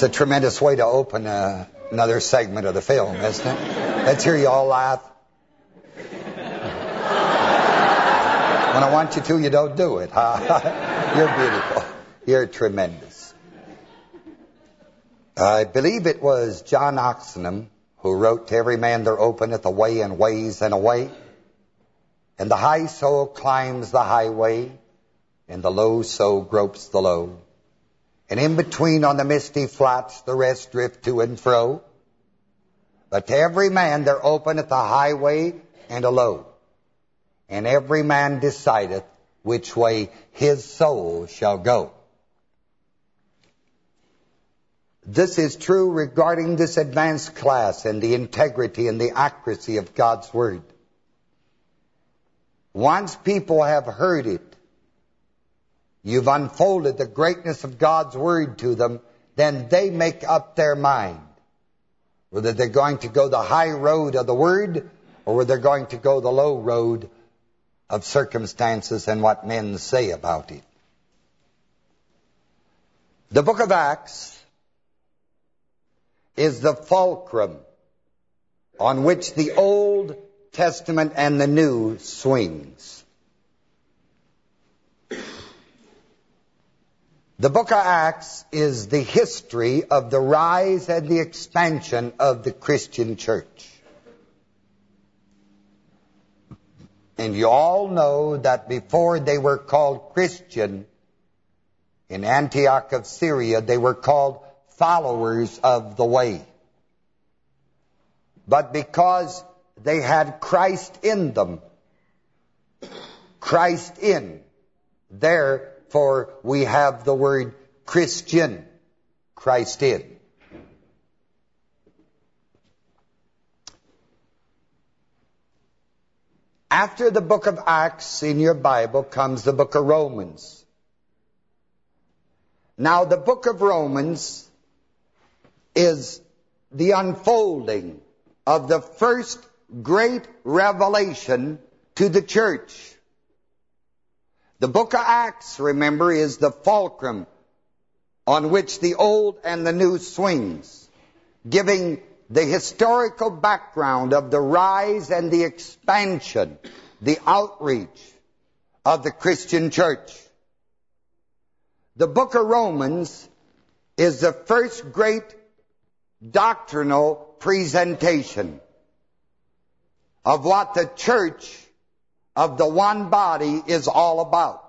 It's a tremendous way to open uh, another segment of the film, isn't it? Let's hear you all laugh. When I want you to, you don't do it. You're beautiful. You're tremendous. I believe it was John Oxenham who wrote, To every man there openeth a way and ways and a way. And the high soul climbs the highway, and the low soul gropes the low. And in between on the misty flats the rest drift to and fro. But to every man there openeth a highway and a low. And every man decideth which way his soul shall go. This is true regarding this advanced class and the integrity and the accuracy of God's Word. Once people have heard it, you've unfolded the greatness of God's Word to them, then they make up their mind. Whether they're going to go the high road of the Word, or whether they're going to go the low road of circumstances and what men say about it. The book of Acts is the fulcrum on which the Old Testament and the New swings. The book of Acts is the history of the rise and the expansion of the Christian church. And you all know that before they were called Christian, in Antioch of Syria, they were called followers of the way. But because they had Christ in them, Christ in, therefore we have the word Christian, Christ in. After the book of Acts in your Bible comes the book of Romans. Now the book of Romans is the unfolding of the first great revelation to the church. The book of Acts, remember, is the fulcrum on which the old and the new swings, giving the historical background of the rise and the expansion, the outreach of the Christian church. The book of Romans is the first great doctrinal presentation of what the church of the one body is all about.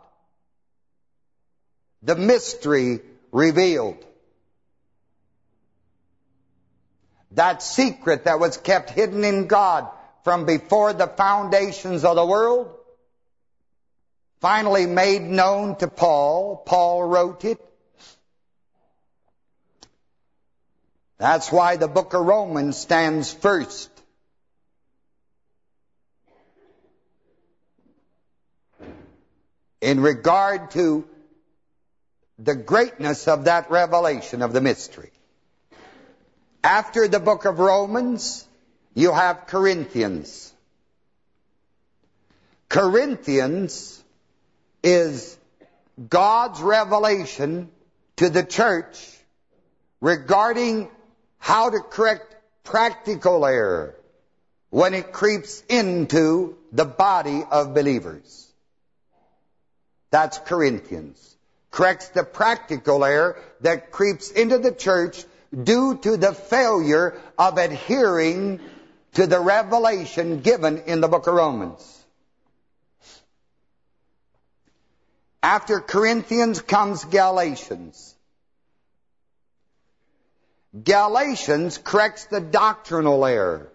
The mystery revealed. That secret that was kept hidden in God from before the foundations of the world, finally made known to Paul. Paul wrote it. That's why the book of Romans stands first. In regard to the greatness of that revelation of the mystery. After the book of Romans, you have Corinthians. Corinthians is God's revelation to the church regarding how to correct practical error when it creeps into the body of believers. That's Corinthians. Corrects the practical error that creeps into the church due to the failure of adhering to the revelation given in the book of Romans. After Corinthians comes Galatians. Galatians corrects the doctrinal error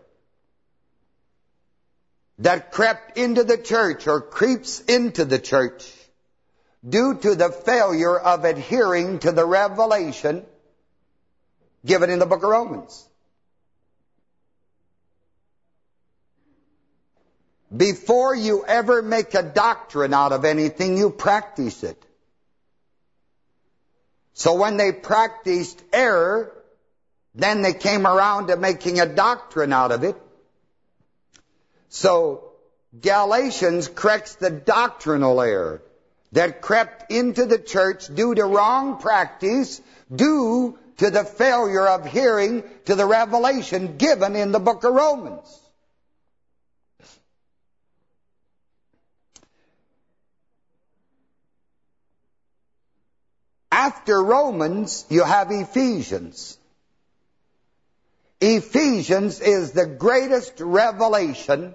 that crept into the church or creeps into the church due to the failure of adhering to the revelation given in the book of Romans. Before you ever make a doctrine out of anything, you practice it. So when they practiced error, then they came around to making a doctrine out of it. So Galatians corrects the doctrinal error that crept into the church due to wrong practice, due to the failure of hearing to the revelation given in the book of Romans. After Romans, you have Ephesians. Ephesians is the greatest revelation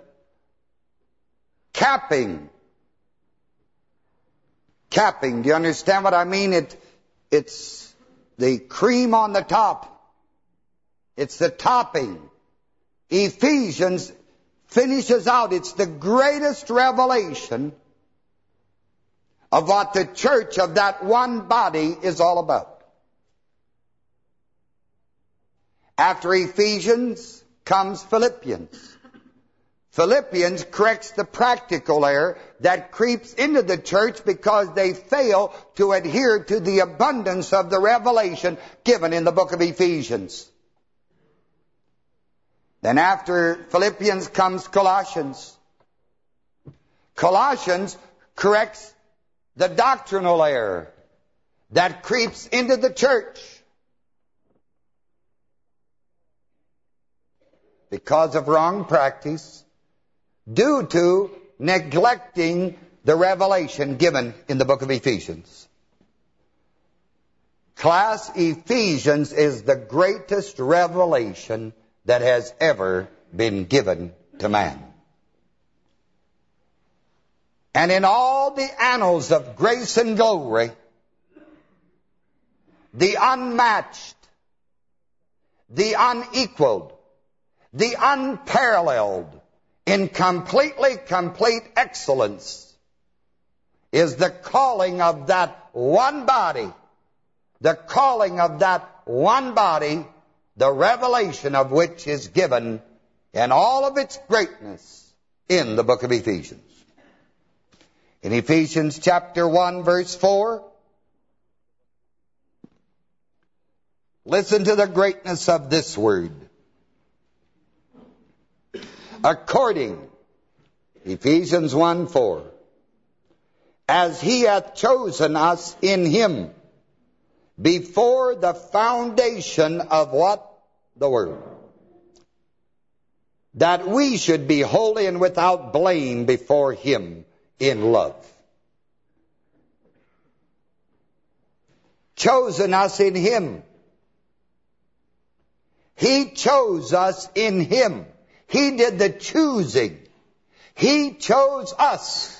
capping. Capping. Do you understand what I mean? It, it's the cream on the top. It's the topping. Ephesians finishes out. It's the greatest revelation of what the church of that one body is all about. After Ephesians comes Philippians. Philippians corrects the practical error that creeps into the church because they fail to adhere to the abundance of the revelation given in the book of Ephesians. Then after Philippians comes Colossians. Colossians corrects the doctrinal error that creeps into the church because of wrong practice due to neglecting the revelation given in the book of Ephesians. Class, Ephesians is the greatest revelation that has ever been given to man. And in all the annals of grace and glory, the unmatched, the unequaled, the unparalleled, in completely complete excellence, is the calling of that one body, the calling of that one body, the revelation of which is given in all of its greatness in the book of Ephesians. In Ephesians chapter 1 verse 4, listen to the greatness of this word. According, Ephesians 1 4, as he hath chosen us in him before the foundation of what? The world. That we should be holy and without blame before him in love. Chosen us in Him. He chose us in Him. He did the choosing. He chose us.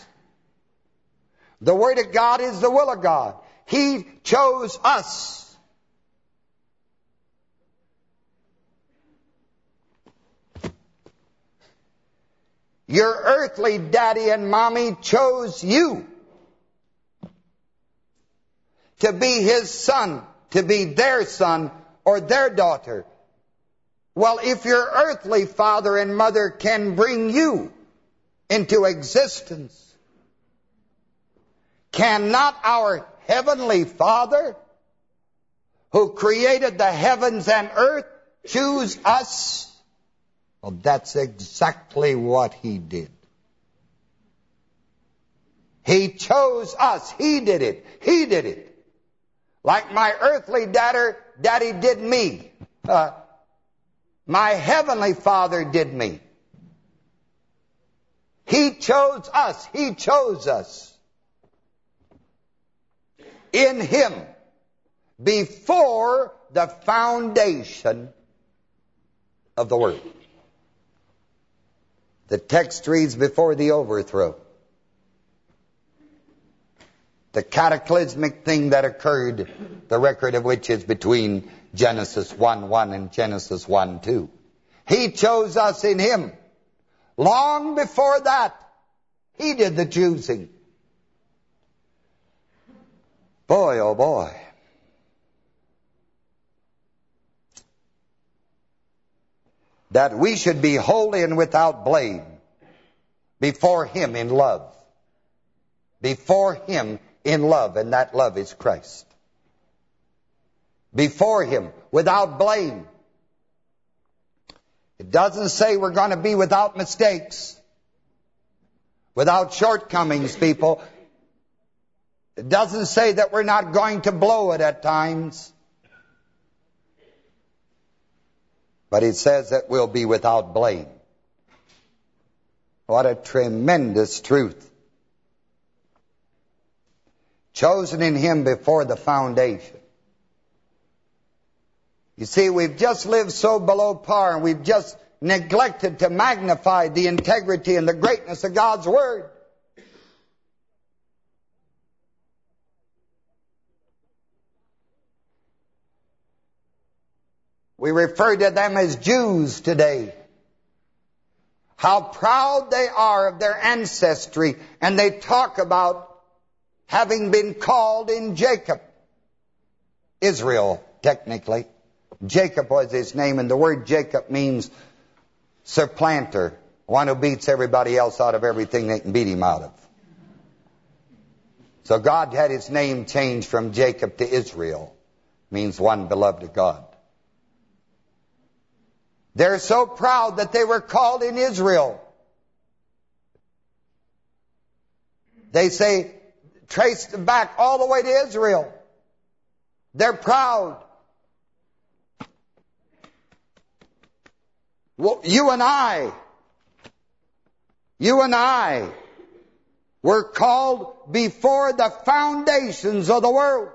The Word of God is the will of God. He chose us. Your earthly daddy and mommy chose you to be his son, to be their son or their daughter. Well, if your earthly father and mother can bring you into existence, cannot our heavenly Father, who created the heavens and earth, choose us? Well, that's exactly what he did. He chose us. He did it. He did it. Like my earthly daddy, daddy did me. Uh, my heavenly father did me. He chose us. He chose us. In him. Before the foundation of the world. The text reads before the overthrow. The cataclysmic thing that occurred, the record of which is between Genesis 1.1 and Genesis 1.2. He chose us in Him. Long before that, He did the choosing. Boy, oh boy. that we should be holy and without blame before Him in love. Before Him in love, and that love is Christ. Before Him, without blame. It doesn't say we're going to be without mistakes, without shortcomings, people. It doesn't say that we're not going to blow it at times. But it says that we'll be without blame. What a tremendous truth. Chosen in him before the foundation. You see, we've just lived so below par and we've just neglected to magnify the integrity and the greatness of God's Word. We refer to them as Jews today. How proud they are of their ancestry, and they talk about having been called in Jacob. Israel, technically. Jacob was his name, and the word Jacob means supplanter, one who beats everybody else out of everything they can beat him out of. So God had his name changed from Jacob to Israel, means one beloved of God. They're so proud that they were called in Israel. They say, trace back all the way to Israel. They're proud. You and I, you and I were called before the foundations of the world,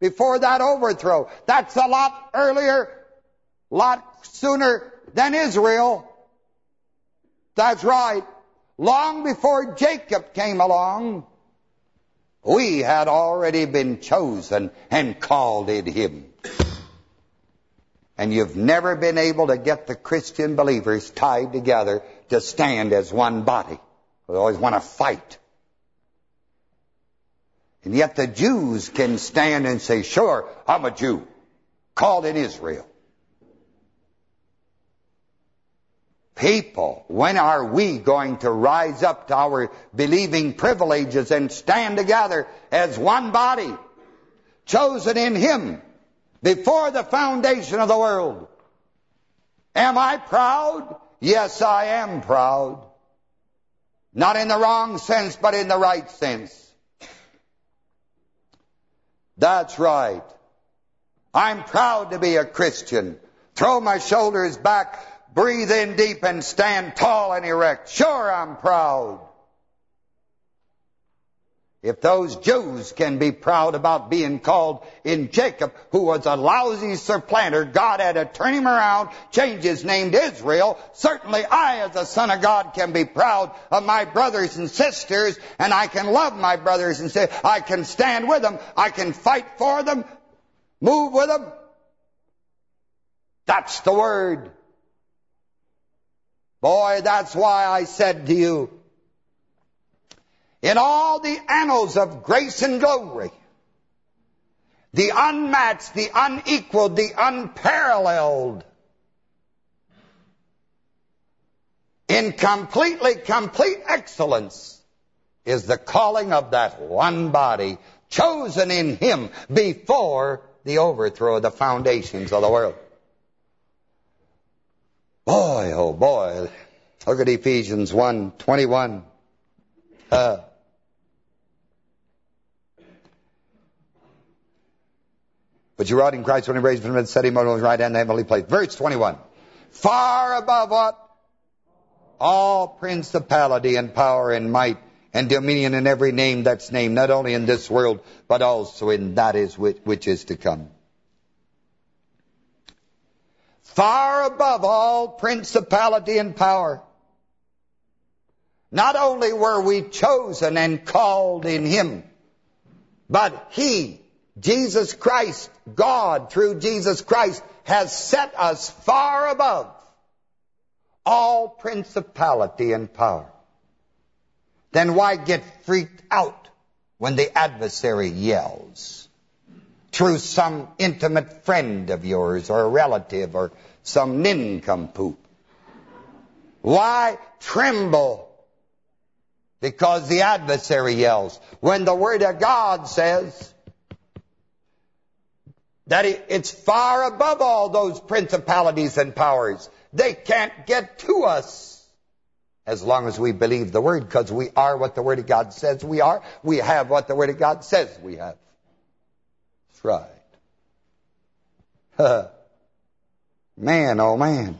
before that overthrow. That's a lot earlier, lot sooner than Israel. That's right. Long before Jacob came along, we had already been chosen and called in him. And you've never been able to get the Christian believers tied together to stand as one body. They always want to fight. And yet the Jews can stand and say, sure, I'm a Jew, called in Israel. People, when are we going to rise up to our believing privileges and stand together as one body, chosen in Him, before the foundation of the world. Am I proud? Yes, I am proud. Not in the wrong sense, but in the right sense. That's right. I'm proud to be a Christian. Throw my shoulders back, breathe in deep, and stand tall and erect. Sure, I'm proud. If those Jews can be proud about being called in Jacob, who was a lousy supplanter, God had to turn him around, change his name to Israel. Certainly I, as a son of God, can be proud of my brothers and sisters, and I can love my brothers and sisters. I can stand with them. I can fight for them, move with them. That's the word. Boy, that's why I said to you, in all the annals of grace and glory, the unmatched, the unequaled, the unparalleled, in completely complete excellence is the calling of that one body chosen in him before the overthrow of the foundations of the world. Boy, oh boy, look at Ephesians 1, 21. Uh, But you wrought in Christ when he raised from the dead, set him on his right hand the heavenly place. Verse 21. Far above what? All principality and power and might and dominion in every name that's named, not only in this world, but also in that is which, which is to come. Far above all principality and power. Not only were we chosen and called in him, but he Jesus Christ, God, through Jesus Christ, has set us far above all principality and power. Then why get freaked out when the adversary yells? Through some intimate friend of yours or a relative or some nincompoop. Why tremble? Because the adversary yells. When the Word of God says, that it's far above all those principalities and powers. They can't get to us as long as we believe the Word, because we are what the Word of God says we are. We have what the Word of God says we have. That's right. Man, oh man.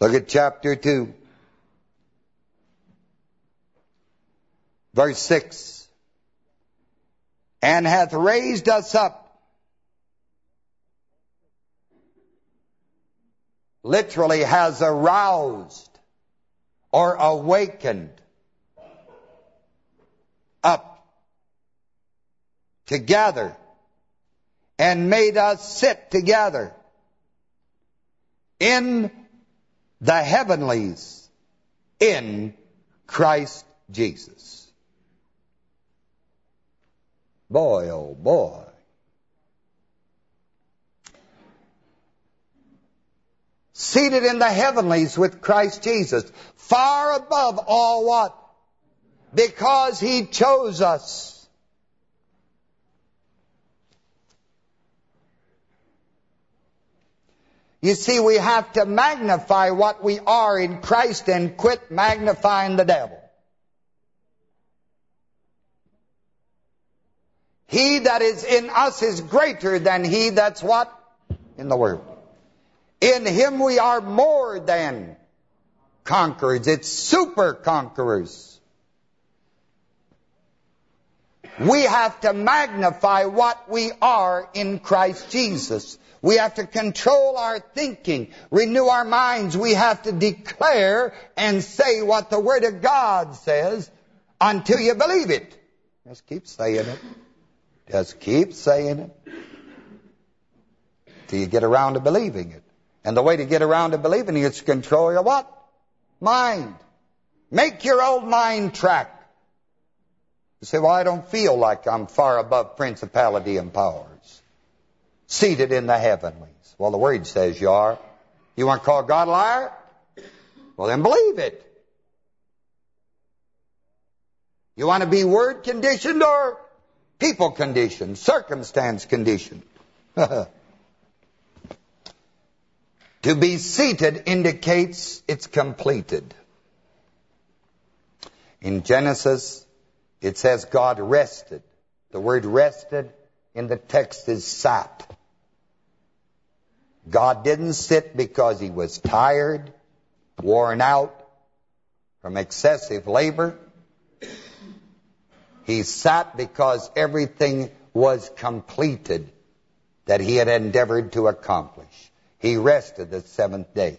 Look at chapter 2. Verse 6. And hath raised us up. Literally has aroused or awakened up together and made us sit together in the heavenlies in Christ Jesus. Boy, oh boy. Seated in the heavenlies with Christ Jesus, far above all what? Because He chose us. You see, we have to magnify what we are in Christ and quit magnifying the devil. He that is in us is greater than he that's what? In the world. In him we are more than conquerors. It's super conquerors. We have to magnify what we are in Christ Jesus. We have to control our thinking, renew our minds. We have to declare and say what the Word of God says until you believe it. Just keep saying it. Just keep saying it. Till you get around to believing it. And the way to get around to believing it is to control your what? Mind. Make your old mind track. You say, well, I don't feel like I'm far above principality and powers, seated in the heavenlies. Well, the Word says you are. You want to call God a liar? Well, then believe it. You want to be word conditioned or people condition, circumstance condition. to be seated indicates it's completed. In Genesis, it says God rested. The word rested in the text is sat. God didn't sit because he was tired, worn out from excessive labor. He sat because everything was completed that he had endeavored to accomplish. He rested the seventh day.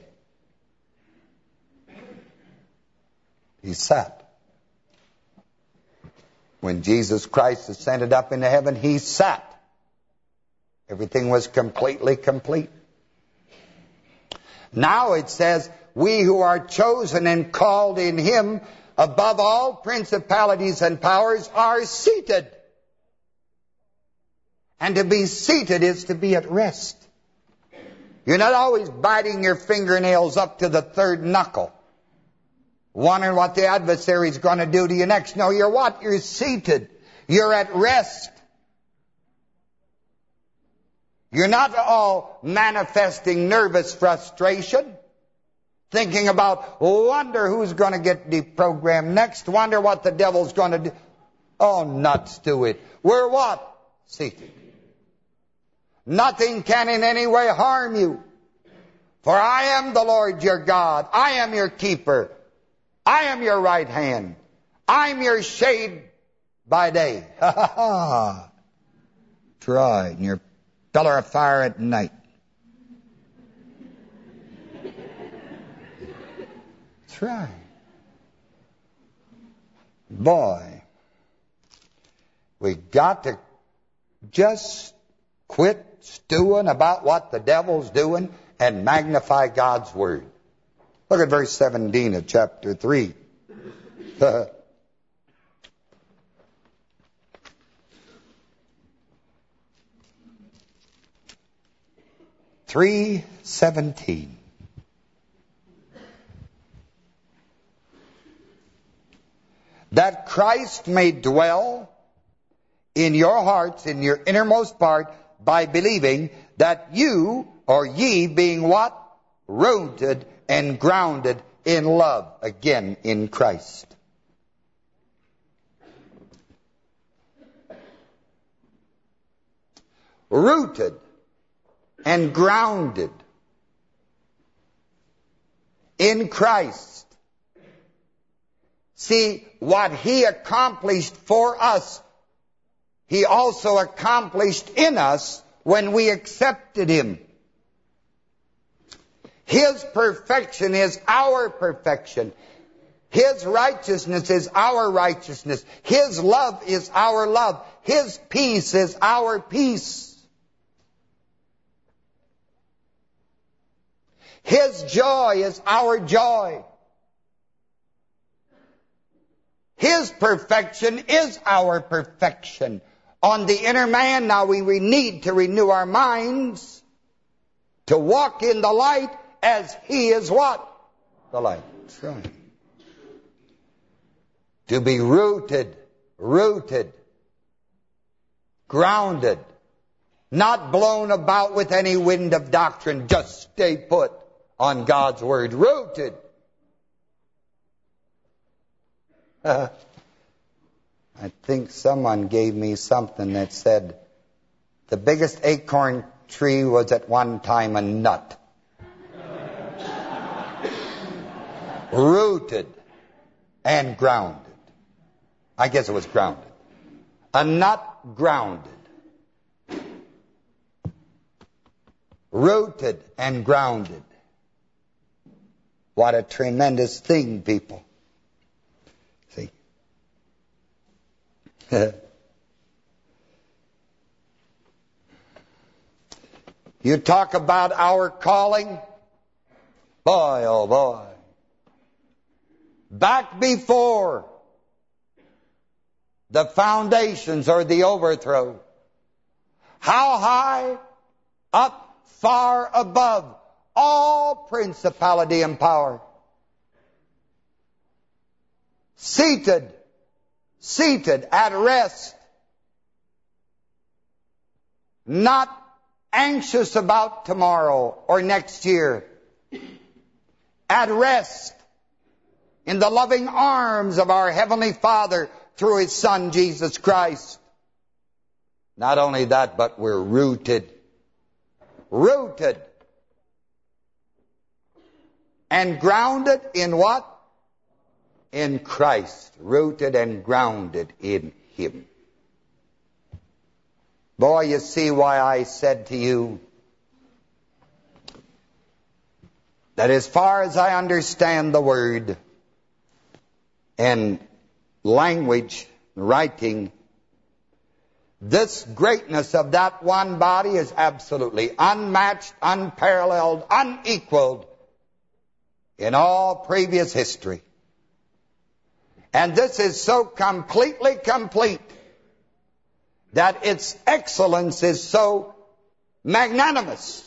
He sat. When Jesus Christ ascended up into heaven, he sat. Everything was completely complete. Now it says, we who are chosen and called in him above all principalities and powers are seated. And to be seated is to be at rest. You're not always biting your fingernails up to the third knuckle, wondering what the adversary's going to do to you next. No, you're what? You're seated. You're at rest. You're not all manifesting nervous frustration, thinking about, wonder who's going to get deprogrammed next, wonder what the devil's going to do. Oh, nuts to it. We're what? Seated. Nothing can in any way harm you. For I am the Lord your God. I am your keeper. I am your right hand. I'm your shade by day. Ha ha ha. Try, and your pillar of fire at night. Right. Boy, we got to just quit stewing about what the devil's doing and magnify God's word. Look at verse 17 of chapter 3. 3.17. That Christ may dwell in your hearts, in your innermost part, by believing that you, or ye, being what? Rooted and grounded in love, again, in Christ. Rooted and grounded in Christ. See, what He accomplished for us, He also accomplished in us when we accepted Him. His perfection is our perfection. His righteousness is our righteousness. His love is our love. His peace is our peace. His joy is our joy. His perfection is our perfection. On the inner man, now we need to renew our minds to walk in the light as he is what? The light. Right. To be rooted, rooted, grounded, not blown about with any wind of doctrine. Just stay put on God's Word. Rooted. Uh, I think someone gave me something that said the biggest acorn tree was at one time a nut. Rooted and grounded. I guess it was grounded. A nut grounded. Rooted and grounded. What a tremendous thing, people. you talk about our calling. Boy, oh boy. Back before the foundations or the overthrow. How high? Up far above all principality and power. Seated, seated at rest, not anxious about tomorrow or next year, at rest in the loving arms of our Heavenly Father through His Son, Jesus Christ. Not only that, but we're rooted. Rooted and grounded in what? In Christ. Rooted and grounded in Him. Boy, you see why I said to you that as far as I understand the word and language, writing, this greatness of that one body is absolutely unmatched, unparalleled, unequaled in all previous history. And this is so completely complete that its excellence is so magnanimous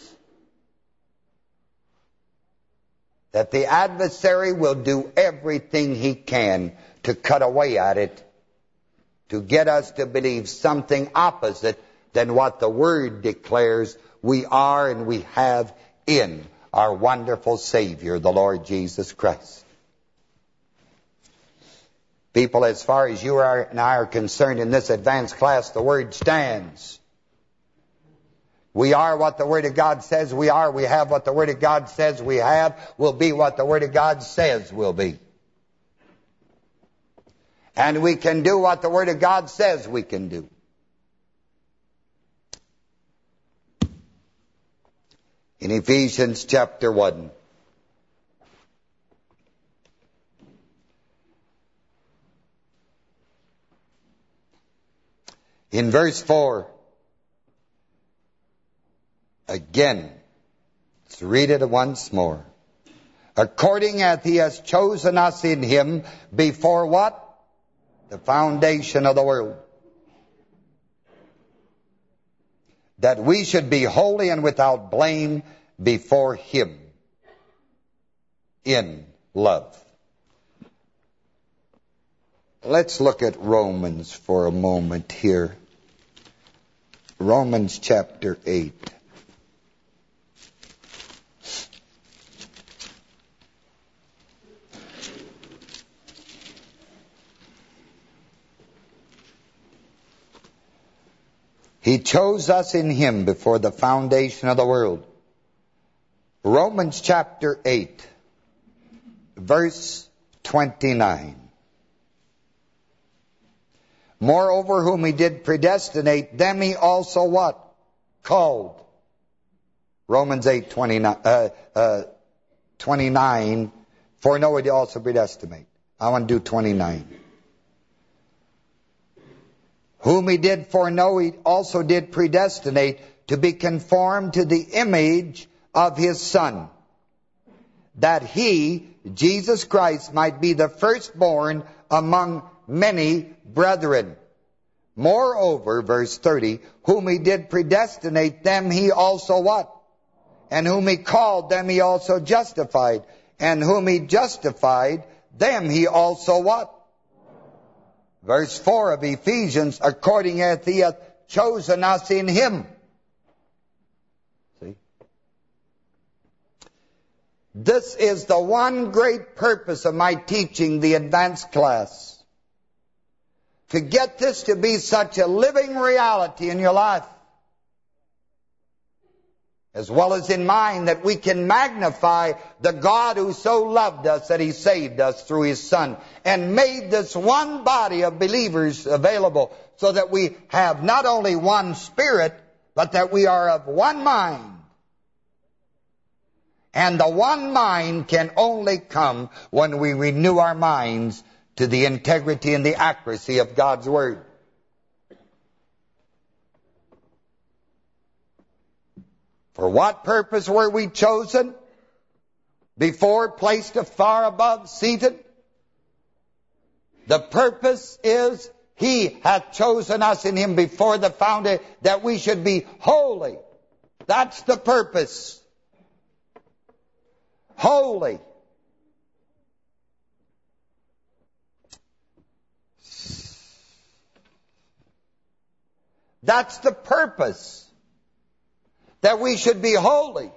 that the adversary will do everything he can to cut away at it, to get us to believe something opposite than what the Word declares we are and we have in our wonderful Savior, the Lord Jesus Christ. People, as far as you are and I are concerned in this advanced class, the Word stands. We are what the Word of God says we are. We have what the Word of God says we have. We'll be what the Word of God says we'll be. And we can do what the Word of God says we can do. in Ephesians chapter 1. In verse 4, again, let's read it once more. According as he has chosen us in him before what? The foundation of the world that we should be holy and without blame before him in love. Let's look at Romans for a moment here. Romans chapter 8. He chose us in him before the foundation of the world. Romans chapter 8, verse 29. Moreover, whom he did predestinate, them he also what? Called. Romans 8, 29, uh, uh, 29 for no, he also predestinate. I want to do 29. Whom he did foreknow, he also did predestinate to be conformed to the image of his Son, that he, Jesus Christ, might be the firstborn among many brethren. Moreover, verse 30, whom he did predestinate, them he also what? And whom he called, them he also justified. And whom he justified, them he also what? Verse 4 of Ephesians, according as he hath chosen us in him. See? This is the one great purpose of my teaching the advanced class to get this to be such a living reality in your life, as well as in mine, that we can magnify the God who so loved us that he saved us through his Son and made this one body of believers available so that we have not only one spirit, but that we are of one mind. And the one mind can only come when we renew our minds to the integrity and the accuracy of God's Word. For what purpose were we chosen? Before placed afar above, seated? The purpose is He hath chosen us in Him before the foundation that we should be holy. That's the purpose. Holy. That's the purpose. That we should be holy.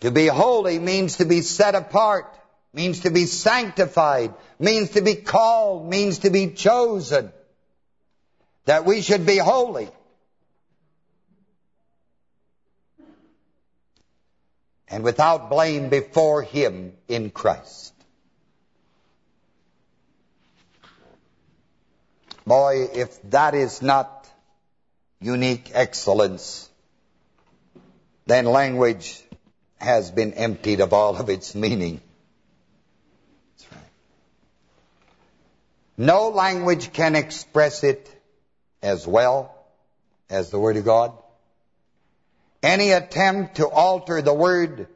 To be holy means to be set apart, means to be sanctified, means to be called, means to be chosen. That we should be holy. And without blame before Him in Christ. Boy, if that is not unique excellence, then language has been emptied of all of its meaning. Right. No language can express it as well as the Word of God. Any attempt to alter the Word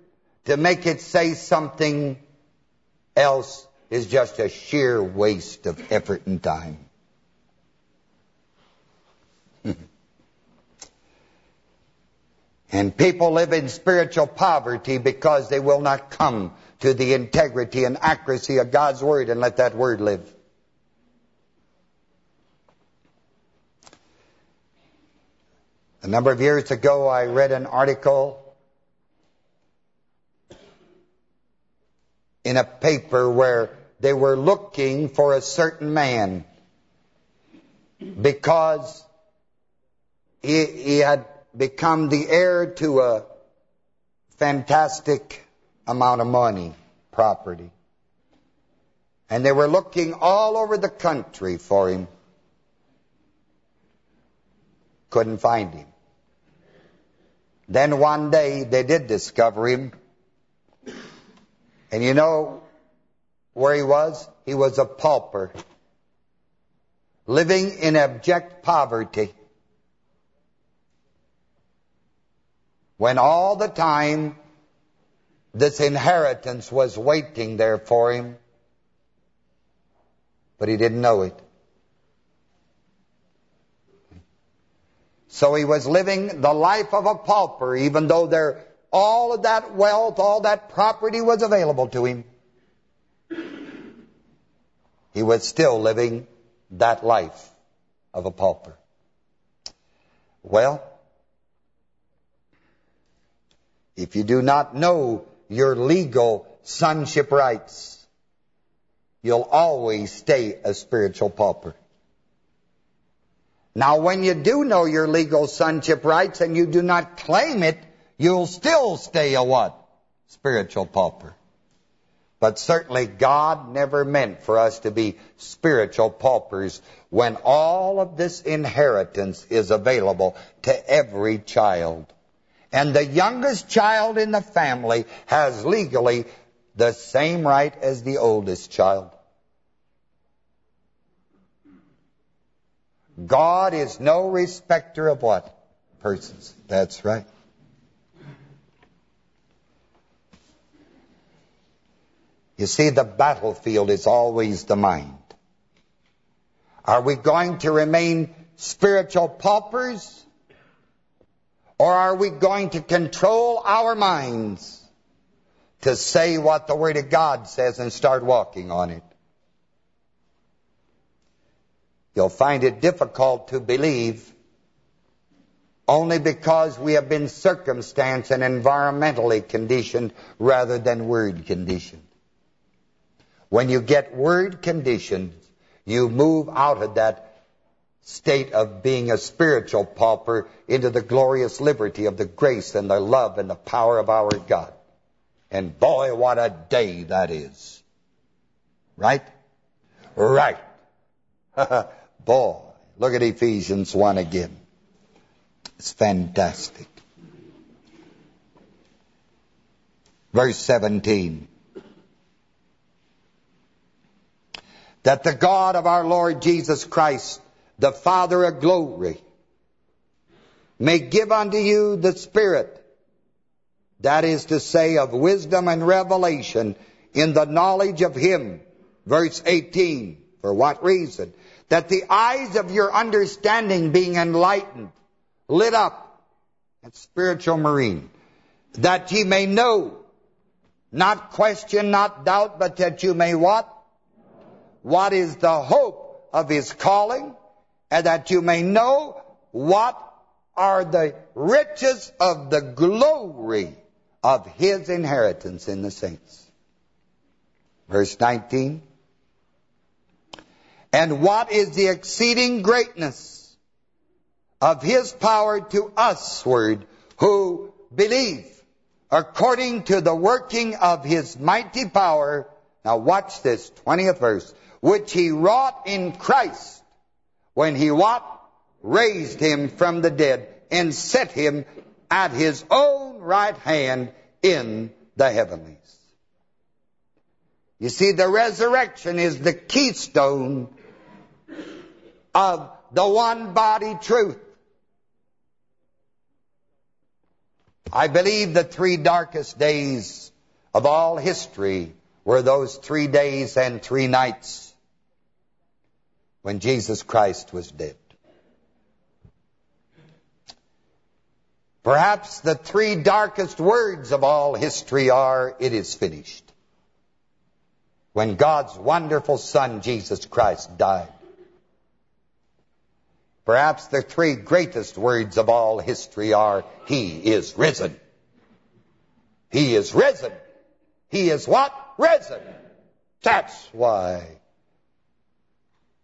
to make it say something else is just a sheer waste of effort and time. Mm-hmm. and people live in spiritual poverty because they will not come to the integrity and accuracy of God's Word and let that Word live. A number of years ago, I read an article in a paper where they were looking for a certain man because he, he had become the heir to a fantastic amount of money, property. And they were looking all over the country for him. Couldn't find him. Then one day they did discover him. And you know where he was? He was a pauper. Living in abject poverty. When all the time this inheritance was waiting there for him, but he didn't know it. So he was living the life of a pauper, even though there all of that wealth, all that property was available to him. He was still living that life of a pauper. Well, if you do not know your legal sonship rights, you'll always stay a spiritual pauper. Now, when you do know your legal sonship rights and you do not claim it, you'll still stay a what? Spiritual pauper. But certainly God never meant for us to be spiritual paupers when all of this inheritance is available to every child. And the youngest child in the family has legally the same right as the oldest child. God is no respecter of what? Persons. That's right. You see, the battlefield is always the mind. Are we going to remain spiritual paupers? Or are we going to control our minds to say what the Word of God says and start walking on it? You'll find it difficult to believe only because we have been circumstanced and environmentally conditioned rather than word conditioned. When you get word conditioned, you move out of that state of being a spiritual pauper into the glorious liberty of the grace and the love and the power of our God. And boy, what a day that is. Right? Right. boy, look at Ephesians 1 again. It's fantastic. Verse 17. that the God of our Lord Jesus Christ, the Father of glory, may give unto you the Spirit, that is to say, of wisdom and revelation in the knowledge of Him. Verse 18, for what reason? That the eyes of your understanding being enlightened, lit up, and spiritual marine, that ye may know, not question, not doubt, but that you may what? what is the hope of his calling, and that you may know what are the riches of the glory of his inheritance in the saints. Verse 19. And what is the exceeding greatness of his power to usward who believe according to the working of his mighty power. Now watch this, 20th verse which he wrought in Christ when he what? Raised him from the dead and set him at his own right hand in the heavenlies. You see, the resurrection is the keystone of the one body truth. I believe the three darkest days of all history were those three days and three nights when Jesus Christ was dead. Perhaps the three darkest words of all history are, it is finished. When God's wonderful Son, Jesus Christ, died. Perhaps the three greatest words of all history are, He is risen. He is risen. He is what? Risen. That's why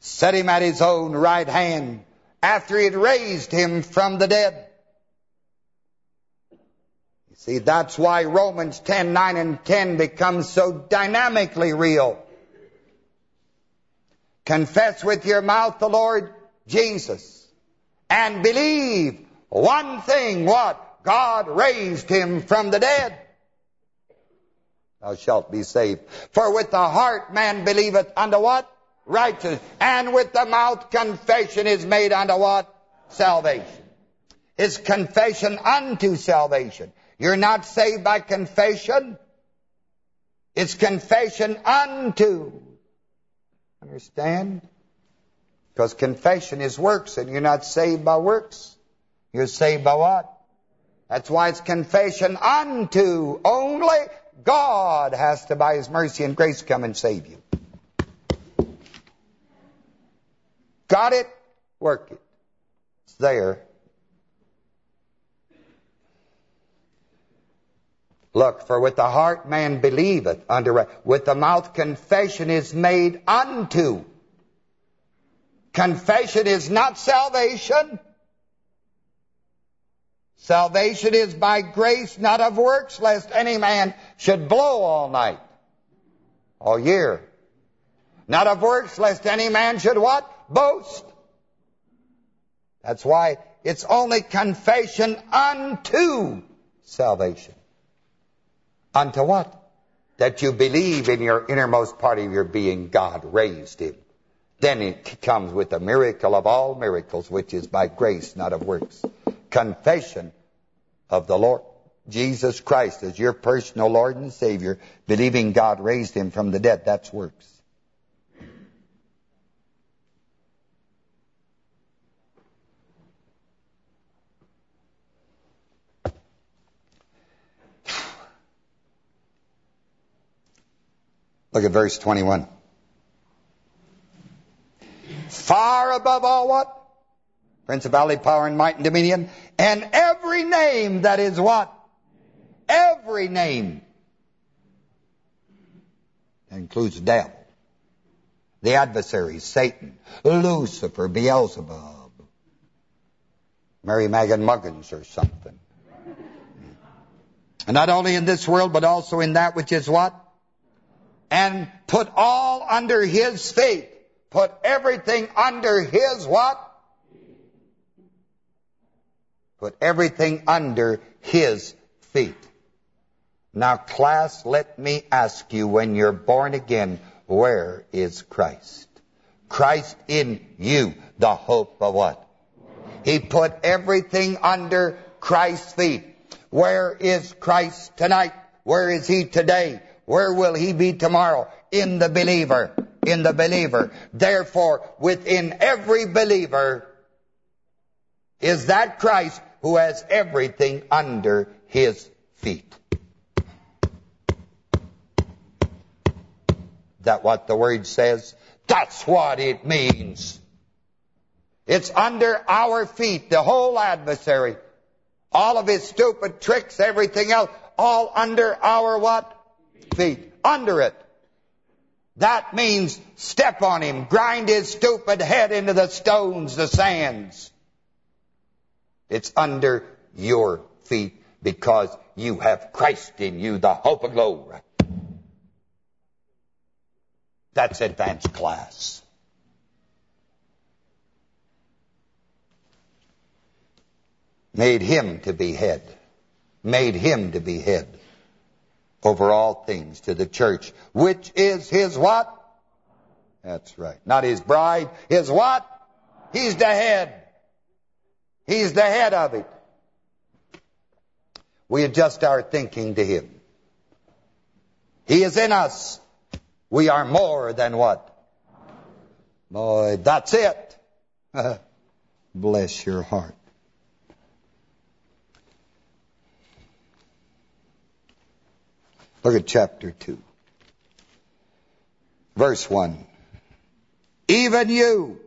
set him at his own right hand after he had raised him from the dead. You see, that's why Romans 10, 9, and 10 becomes so dynamically real. Confess with your mouth the Lord Jesus and believe one thing, what? God raised him from the dead. Thou shalt be saved. For with the heart man believeth unto what? Righteous. And with the mouth confession is made unto what? Salvation. It's confession unto salvation. You're not saved by confession. It's confession unto. Understand? Because confession is works, and you're not saved by works. You're saved by what? That's why it's confession unto. Only God has to, by His mercy and grace, come and save you. Got it? Work it. It's there. Look, for with the heart man believeth unto with the mouth confession is made unto. Confession is not salvation. Salvation is by grace, not of works, lest any man should blow all night, all year. Not of works, lest any man should what? Boast. That's why it's only confession unto salvation. Unto what? That you believe in your innermost part of your being God raised him. Then it comes with the miracle of all miracles, which is by grace, not of works. Confession of the Lord Jesus Christ as your personal Lord and Savior, believing God raised him from the dead. That's works. Look at verse 21. Far above all what? Principality, power, and might, and dominion. And every name that is what? Every name. That includes the devil. The adversary, Satan, Lucifer, Beelzebub, Mary Megan Muggins or something. And not only in this world, but also in that which is what? And put all under his feet. Put everything under his what? Put everything under his feet. Now, class, let me ask you, when you're born again, where is Christ? Christ in you, the hope of what? He put everything under Christ's feet. Where is Christ tonight? Where is he today? Where will he be tomorrow? In the believer. In the believer. Therefore, within every believer is that Christ who has everything under his feet. that what the word says? That's what it means. It's under our feet, the whole adversary. All of his stupid tricks, everything else, all under our what? Feet, under it. That means step on him, grind his stupid head into the stones, the sands. It's under your feet because you have Christ in you, the hope of glory. That's advanced class. Made him to be head. Made him to be head over all things to the church, which is his what? That's right. Not his bride. His what? He's the head. He's the head of it. We adjust our thinking to him. He is in us. We are more than what? Boy, that's it. Bless your heart. Look at chapter 2. Verse 1. Even you,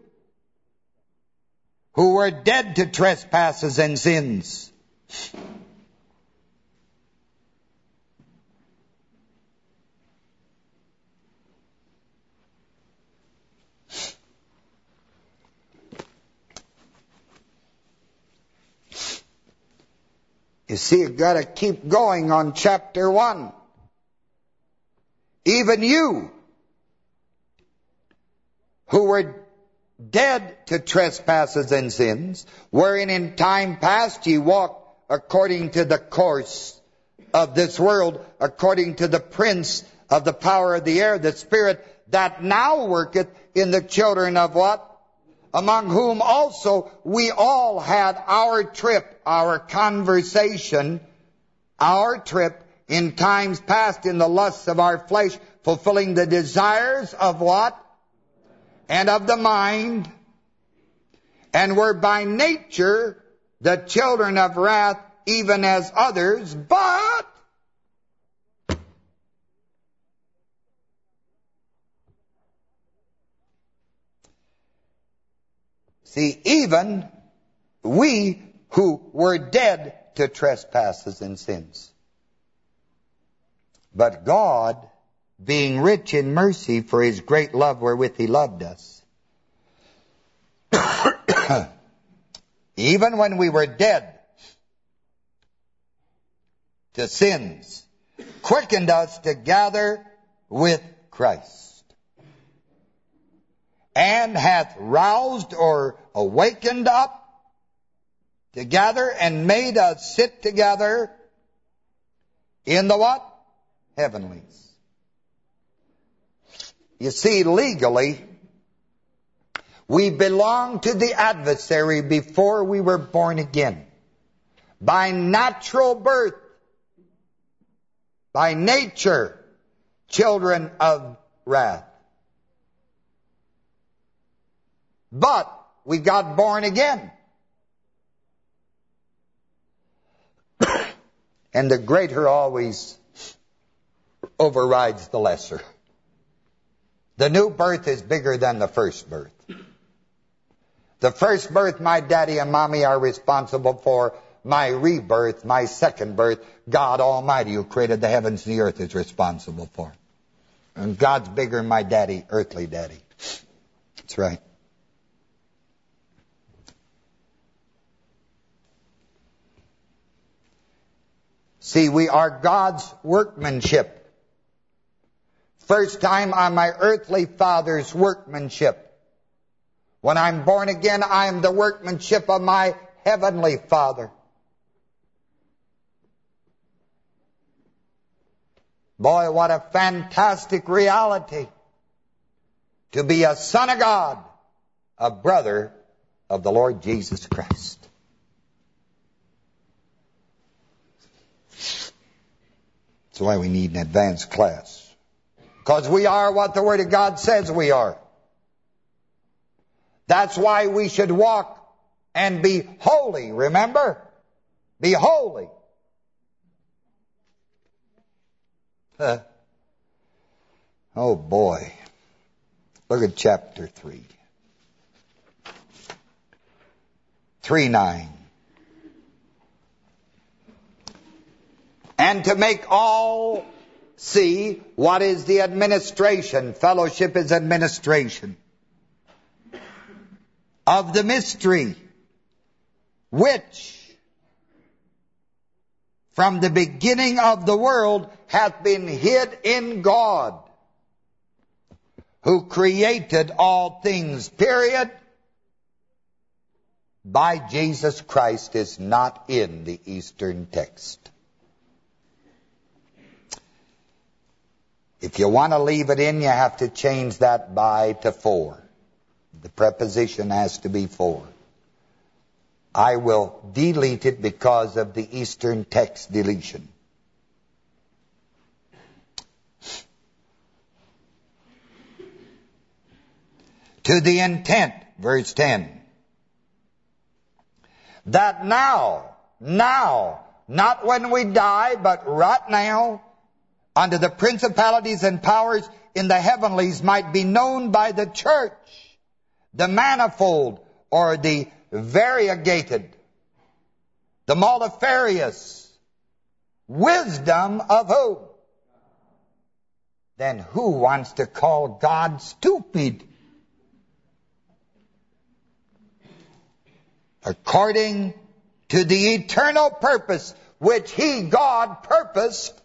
who were dead to trespasses and sins, You see, you've got to keep going on chapter 1 even you, who were dead to trespasses and sins, wherein in time past ye walked according to the course of this world, according to the prince of the power of the air, the spirit that now worketh in the children of what? Among whom also we all had our trip, our conversation, our trip in times past in the lusts of our flesh, fulfilling the desires of what? And of the mind, and were by nature the children of wrath, even as others, but See, even we who were dead to trespasses and sins But God, being rich in mercy for his great love wherewith he loved us, even when we were dead to sins, quickened us together with Christ, and hath roused or awakened up together and made us sit together in the what? Heavenlies. You see, legally, we belong to the adversary before we were born again. By natural birth, by nature, children of wrath. But we got born again. and the greater always overrides the lesser. The new birth is bigger than the first birth. The first birth my daddy and mommy are responsible for. My rebirth, my second birth, God Almighty who created the heavens and the earth is responsible for. And God's bigger than my daddy, earthly daddy. That's right. See, we are God's workmanship. First time on my earthly father's workmanship. When I'm born again, I am the workmanship of my heavenly Father. Boy, what a fantastic reality to be a son of God, a brother of the Lord Jesus Christ. That's why we need an advanced class. Because we are what the Word of God says we are. That's why we should walk and be holy, remember? Be holy. Oh boy. Look at chapter 3. 3 9. And to make all see what is the administration. Fellowship is administration of the mystery, which from the beginning of the world hath been hid in God, who created all things, period, by Jesus Christ is not in the Eastern text. If you want to leave it in, you have to change that by to for. The preposition has to be for. I will delete it because of the Eastern text deletion. To the intent, verse 10, that now, now, not when we die, but right now, under the principalities and powers in the heavenlies might be known by the church, the manifold or the variegated, the multifarious wisdom of who? Then who wants to call God stupid? According to the eternal purpose which he, God, purposed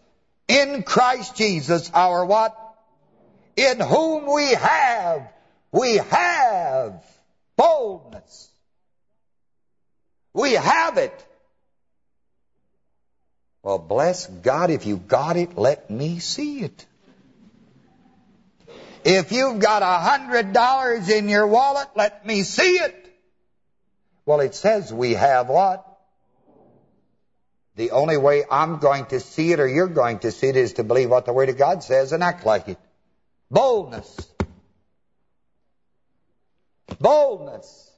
in Christ Jesus, our what? In whom we have, we have boldness. We have it. Well, bless God, if you got it, let me see it. If you've got a hundred dollars in your wallet, let me see it. Well, it says we have what? The only way I'm going to see it or you're going to see it is to believe what the Word of God says and act like it. Boldness. Boldness.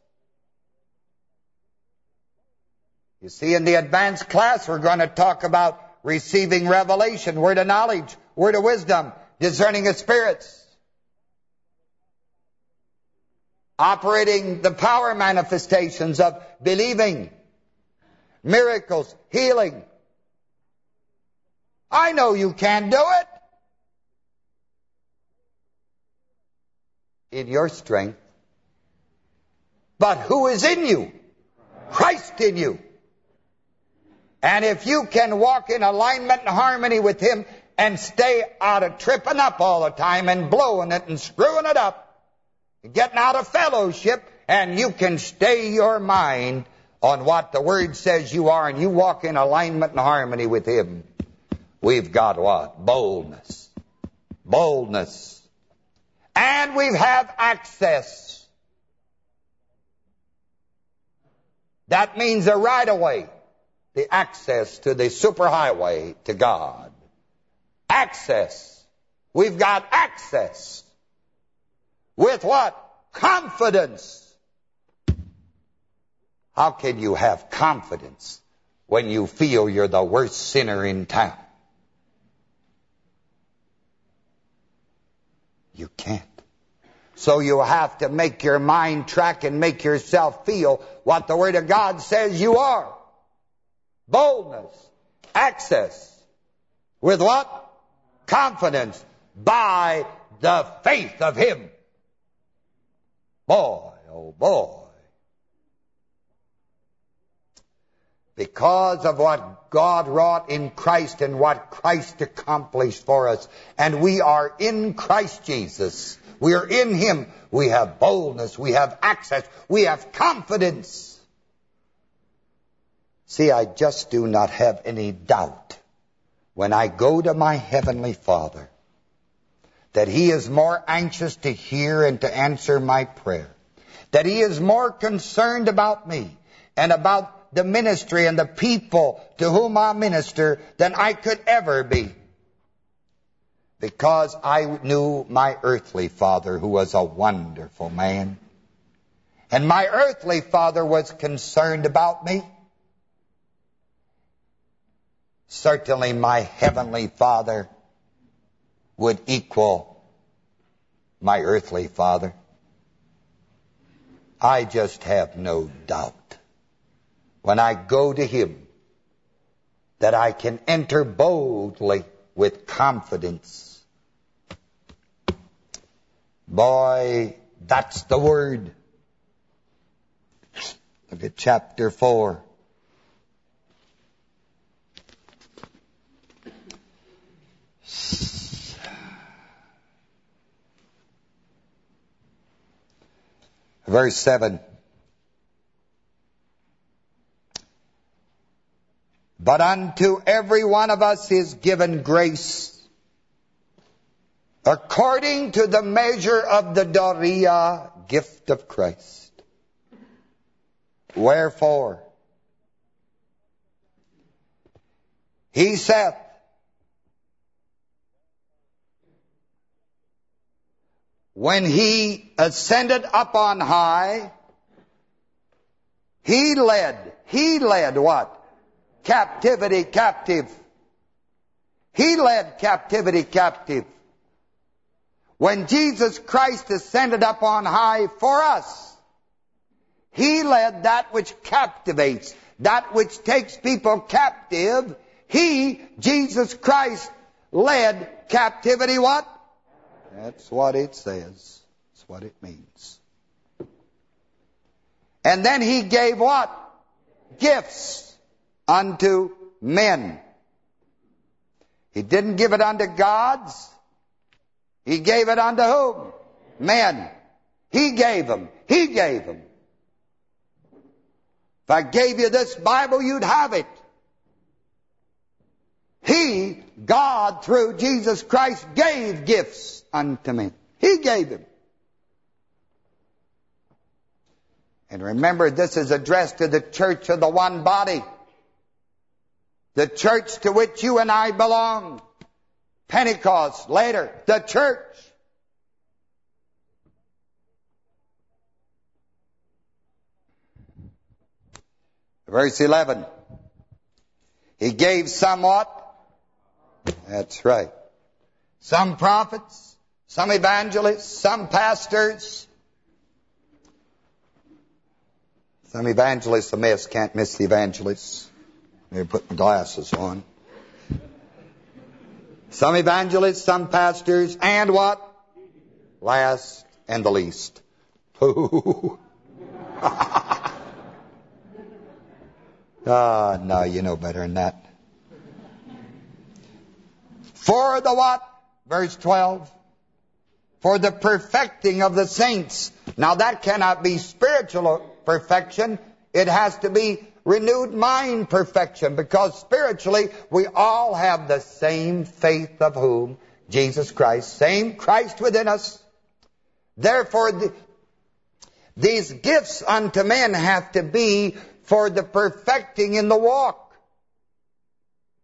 You see, in the advanced class, we're going to talk about receiving revelation, word of knowledge, word of wisdom, discerning of spirits, operating the power manifestations of believing, miracles, healing, I know you can do it. In your strength. But who is in you? Christ in you. And if you can walk in alignment and harmony with Him and stay out of tripping up all the time and blowing it and screwing it up, getting out of fellowship, and you can stay your mind on what the Word says you are, and you walk in alignment and harmony with Him, we've got what? Boldness. Boldness. And we have access. That means a right-of-way, the access to the superhighway to God. Access. We've got access. With what? Confidence. How can you have confidence when you feel you're the worst sinner in town? You can't. So you have to make your mind track and make yourself feel what the Word of God says you are. Boldness. Access. With what? Confidence. By the faith of Him. Boy, oh boy. Because of what God wrought in Christ and what Christ accomplished for us. And we are in Christ Jesus. We are in Him. We have boldness. We have access. We have confidence. See, I just do not have any doubt when I go to my Heavenly Father that He is more anxious to hear and to answer my prayer. That He is more concerned about me and about the ministry and the people to whom I minister than I could ever be. Because I knew my earthly father who was a wonderful man. And my earthly father was concerned about me. Certainly my heavenly father would equal my earthly father. I just have no doubt when I go to Him, that I can enter boldly with confidence. Boy, that's the word. Look at chapter 4. Verse 7. But unto every one of us is given grace according to the measure of the dorea gift of Christ. Wherefore, he saith, when he ascended up on high, he led, he led what? Captivity captive. He led captivity captive. When Jesus Christ ascended up on high for us, He led that which captivates, that which takes people captive. He, Jesus Christ, led captivity what? That's what it says. That's what it means. And then He gave what? Gifts unto men. He didn't give it unto gods. He gave it unto whom? Men. He gave them. He gave them. If I gave you this Bible, you'd have it. He, God, through Jesus Christ, gave gifts unto men. He gave them. And remember, this is addressed to the church of the one body. The church to which you and I belong. Pentecost, later, the church. Verse 11. He gave somewhat. That's right. Some prophets, some evangelists, some pastors. Some evangelists a mess, can't miss the evangelists. Maybe put my glasses on. Some evangelists, some pastors, and what? Last and the least. Ah, no, you know better than that. For the what? Verse 12. For the perfecting of the saints. Now that cannot be spiritual perfection. It has to be renewed mind perfection because spiritually we all have the same faith of whom? Jesus Christ. Same Christ within us. Therefore, the, these gifts unto men have to be for the perfecting in the walk,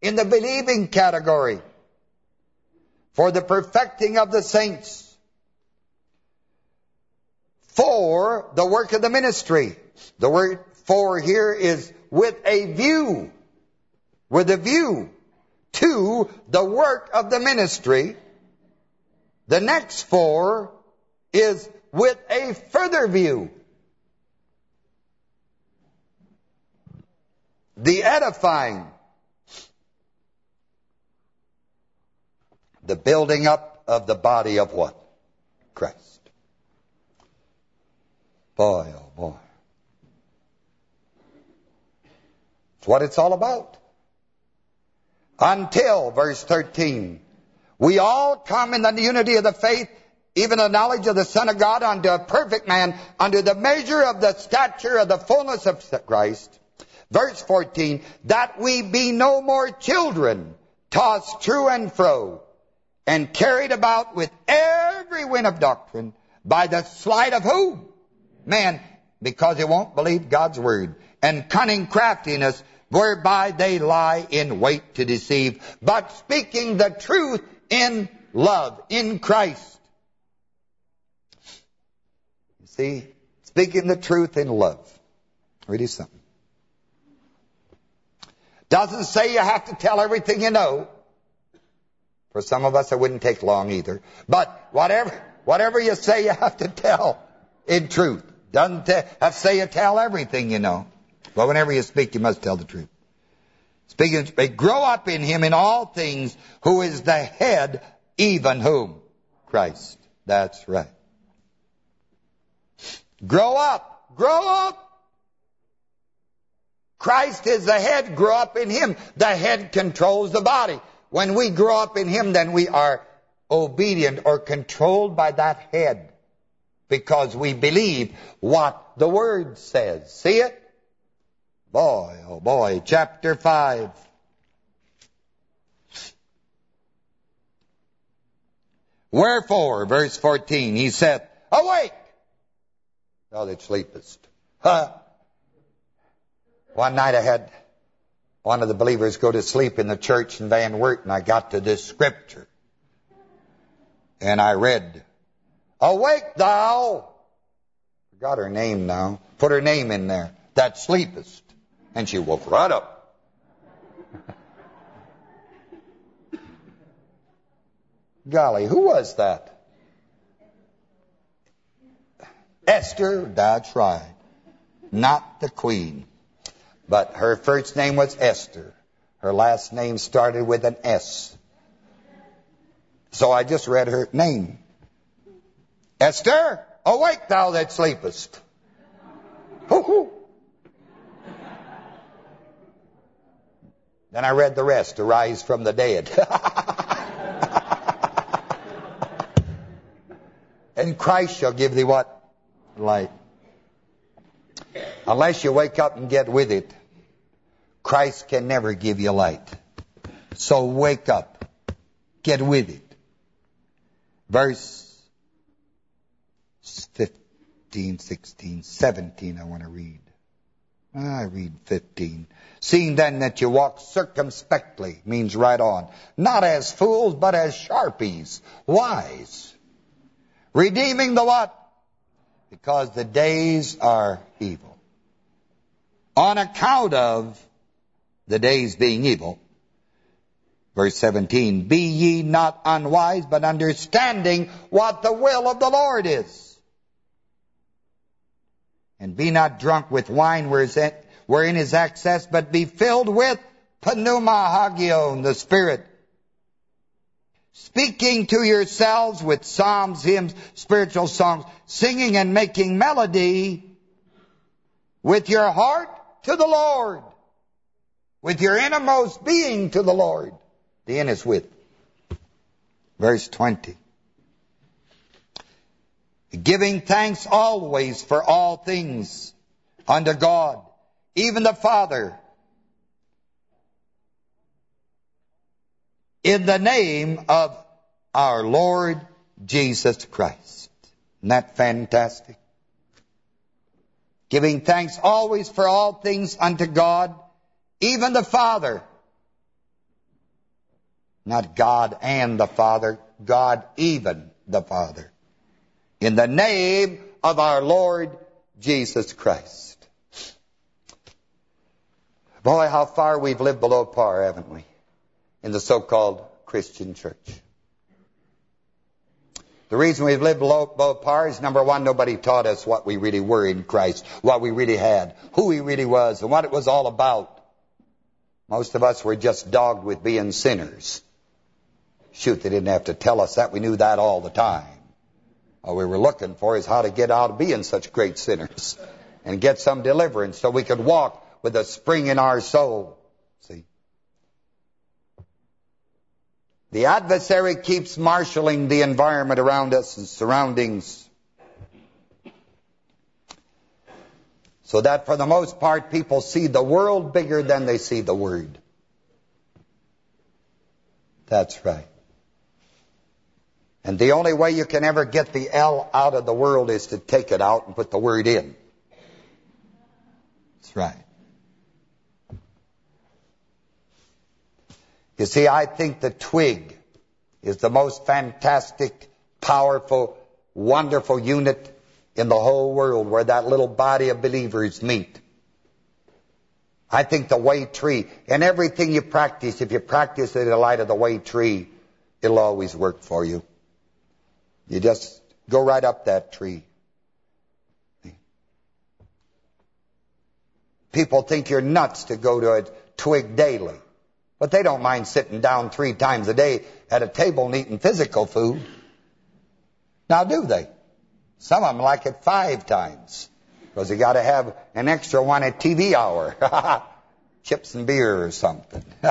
in the believing category, for the perfecting of the saints, for the work of the ministry. The word for here is with a view, with a view to the work of the ministry. The next four is with a further view. The edifying. The building up of the body of what? Christ. Boy, oh boy. It's what it's all about. Until, verse 13, we all come in the unity of the faith, even the knowledge of the Son of God, unto a perfect man, under the measure of the stature of the fullness of Christ. Verse 14, that we be no more children, tossed to and fro, and carried about with every wind of doctrine, by the sleight of who? Man, because he won't believe God's word. And cunning craftiness, whereby they lie in wait to deceive, but speaking the truth in love, in Christ. You see, speaking the truth in love. Read you something. Doesn't say you have to tell everything you know. For some of us, it wouldn't take long either. But whatever whatever you say, you have to tell in truth. Doesn't have to say you tell everything you know. But whenever you speak, you must tell the truth. Speaking, grow up in him in all things, who is the head, even whom? Christ. That's right. Grow up. Grow up. Christ is the head. Grow up in him. The head controls the body. When we grow up in him, then we are obedient or controlled by that head because we believe what the Word says. See it? Boy, oh boy, chapter 5. Wherefore, verse 14, he said, Awake, thou that sleepest. Huh? One night I had one of the believers go to sleep in the church in Van Wert, and I got to this scripture. And I read, Awake thou, forgot her name now, put her name in there, that sleepest. And she woke right up. Golly, who was that? Esther, that's right. Not the queen. But her first name was Esther. Her last name started with an S. So I just read her name. Esther, awake thou that sleepest. Hoo Then I read the rest, arise from the dead. and Christ shall give thee what? Light. Unless you wake up and get with it, Christ can never give you light. So wake up. Get with it. Verse 15, 16, 17 I want to read. I read 15. Seeing then that you walk circumspectly, means right on. Not as fools, but as sharpies, wise. Redeeming the what? Because the days are evil. On account of the days being evil. Verse 17, Be ye not unwise, but understanding what the will of the Lord is. And be not drunk with wine wherein is excess, but be filled with pneuma hagion, the Spirit. speaking to yourselves with psalms, hymns, spiritual songs, singing and making melody with your heart to the Lord, with your innermost being to the Lord. The in is with. Verse 20. Giving thanks always for all things unto God, even the Father, in the name of our Lord Jesus Christ. Isn't that fantastic? Giving thanks always for all things unto God, even the Father. Not God and the Father, God even the Father. In the name of our Lord Jesus Christ. Boy, how far we've lived below par, haven't we? in the so-called Christian church. The reason we've lived below both par is, number one, nobody taught us what we really were in Christ, what we really had, who he really was, and what it was all about. Most of us were just dogged with being sinners. Shoot, they didn't have to tell us that. We knew that all the time. All we were looking for is how to get out of being such great sinners and get some deliverance so we could walk with a spring in our soul. See? The adversary keeps marshaling the environment around us and surroundings. So that for the most part, people see the world bigger than they see the Word. That's right. And the only way you can ever get the L out of the world is to take it out and put the Word in. That's right. You see, I think the twig is the most fantastic, powerful, wonderful unit in the whole world where that little body of believers meet. I think the way tree, and everything you practice, if you practice it in the light of the way tree, it'll always work for you. You just go right up that tree. People think you're nuts to go to a twig daily. But they don't mind sitting down three times a day at a table and eating physical food. Now, do they? Some of them like it five times. Because you got to have an extra one at TV hour. Chips and beer or something.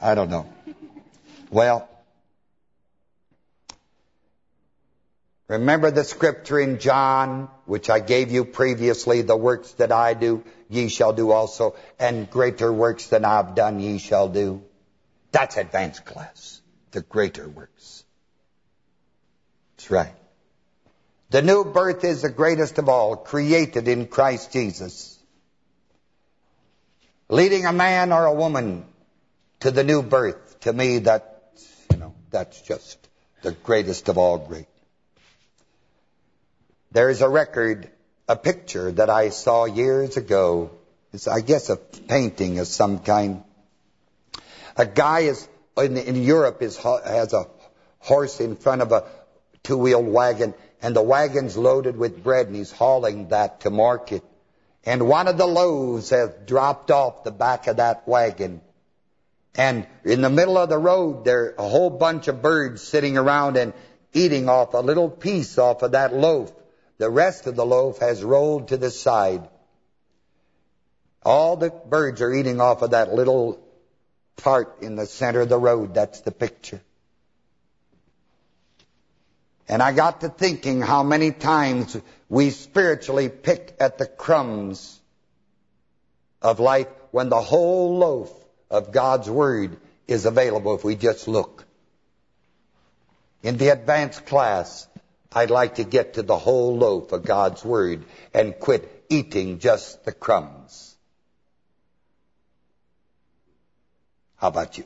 I don't know. Well, remember the scripture in John, which I gave you previously, the works that I do, ye shall do also, and greater works than I've done ye shall do. That's advanced class, the greater works. That's right. The new birth is the greatest of all, created in Christ Jesus. Leading a man or a woman to the new birth, to me, that, you know, that's just the greatest of all great. There is a record a picture that I saw years ago. It's, I guess, a painting of some kind. A guy is in, in Europe is has a horse in front of a two-wheeled wagon, and the wagon's loaded with bread, and he's hauling that to market. And one of the loaves has dropped off the back of that wagon. And in the middle of the road, there are a whole bunch of birds sitting around and eating off a little piece off of that loaf. The rest of the loaf has rolled to the side. All the birds are eating off of that little part in the center of the road. That's the picture. And I got to thinking how many times we spiritually pick at the crumbs of life when the whole loaf of God's Word is available if we just look. In the advanced class, I'd like to get to the whole loaf of God's Word and quit eating just the crumbs. How about you?